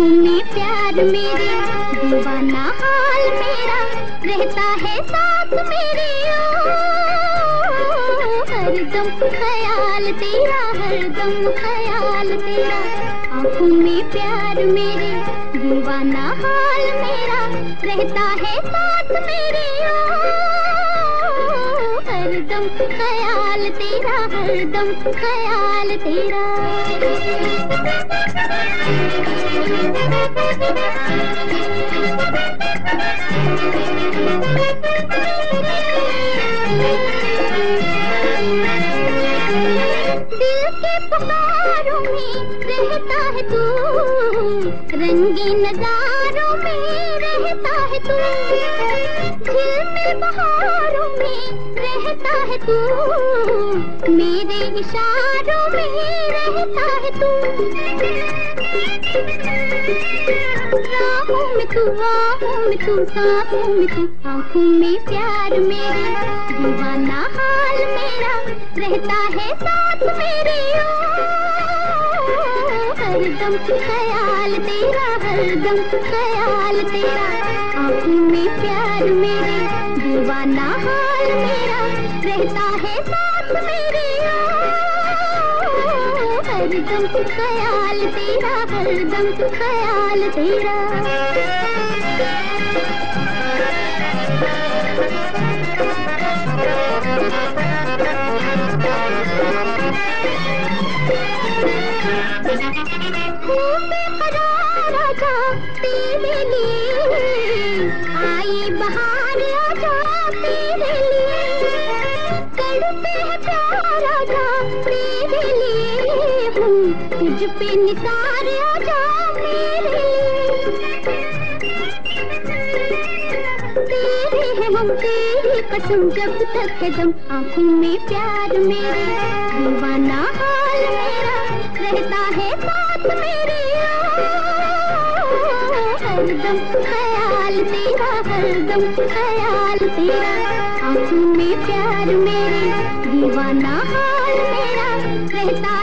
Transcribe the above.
आँखों में प्यार मेरे, दीवाना हाल मेरा, रहता है साथ मेरे हर हरदम ख्याल तेरा, हर हरदम ख्याल तेरा। आँखों में प्यार मेरे, दीवाना हाल मेरा, रहता है साथ मेरे। हरदम ख्याल तेरा हरदम ख्याल तेरा। दिल के पुकारों में रहता है तू। रंगीन नजारों में रहता है तू। झिलमिल बहारों में रहता है तू। मेरे इशारों में रहता है तू। राहों में तू आहों में तू सांसों में तू आँखों में प्यार मेरे, दीवाना हाल मेरा, रहता है साथ मेरे ओ हरदम ख्याल तेरा हरदम ख्याल तेरा। आँखों में प्यार मेरे, दीवाना हाल मेरा, रहता है साथ मेरे ओ हरदम ख्याल तेरा हरदम ख्याल तेरा। कसम जब तक है दम आँखों में प्यार मेरे। दीवाना ख्याल तेरा हरदम ख्याल तेरा। आँखों में प्यार मेरे दीवाना हाल मेरा रहता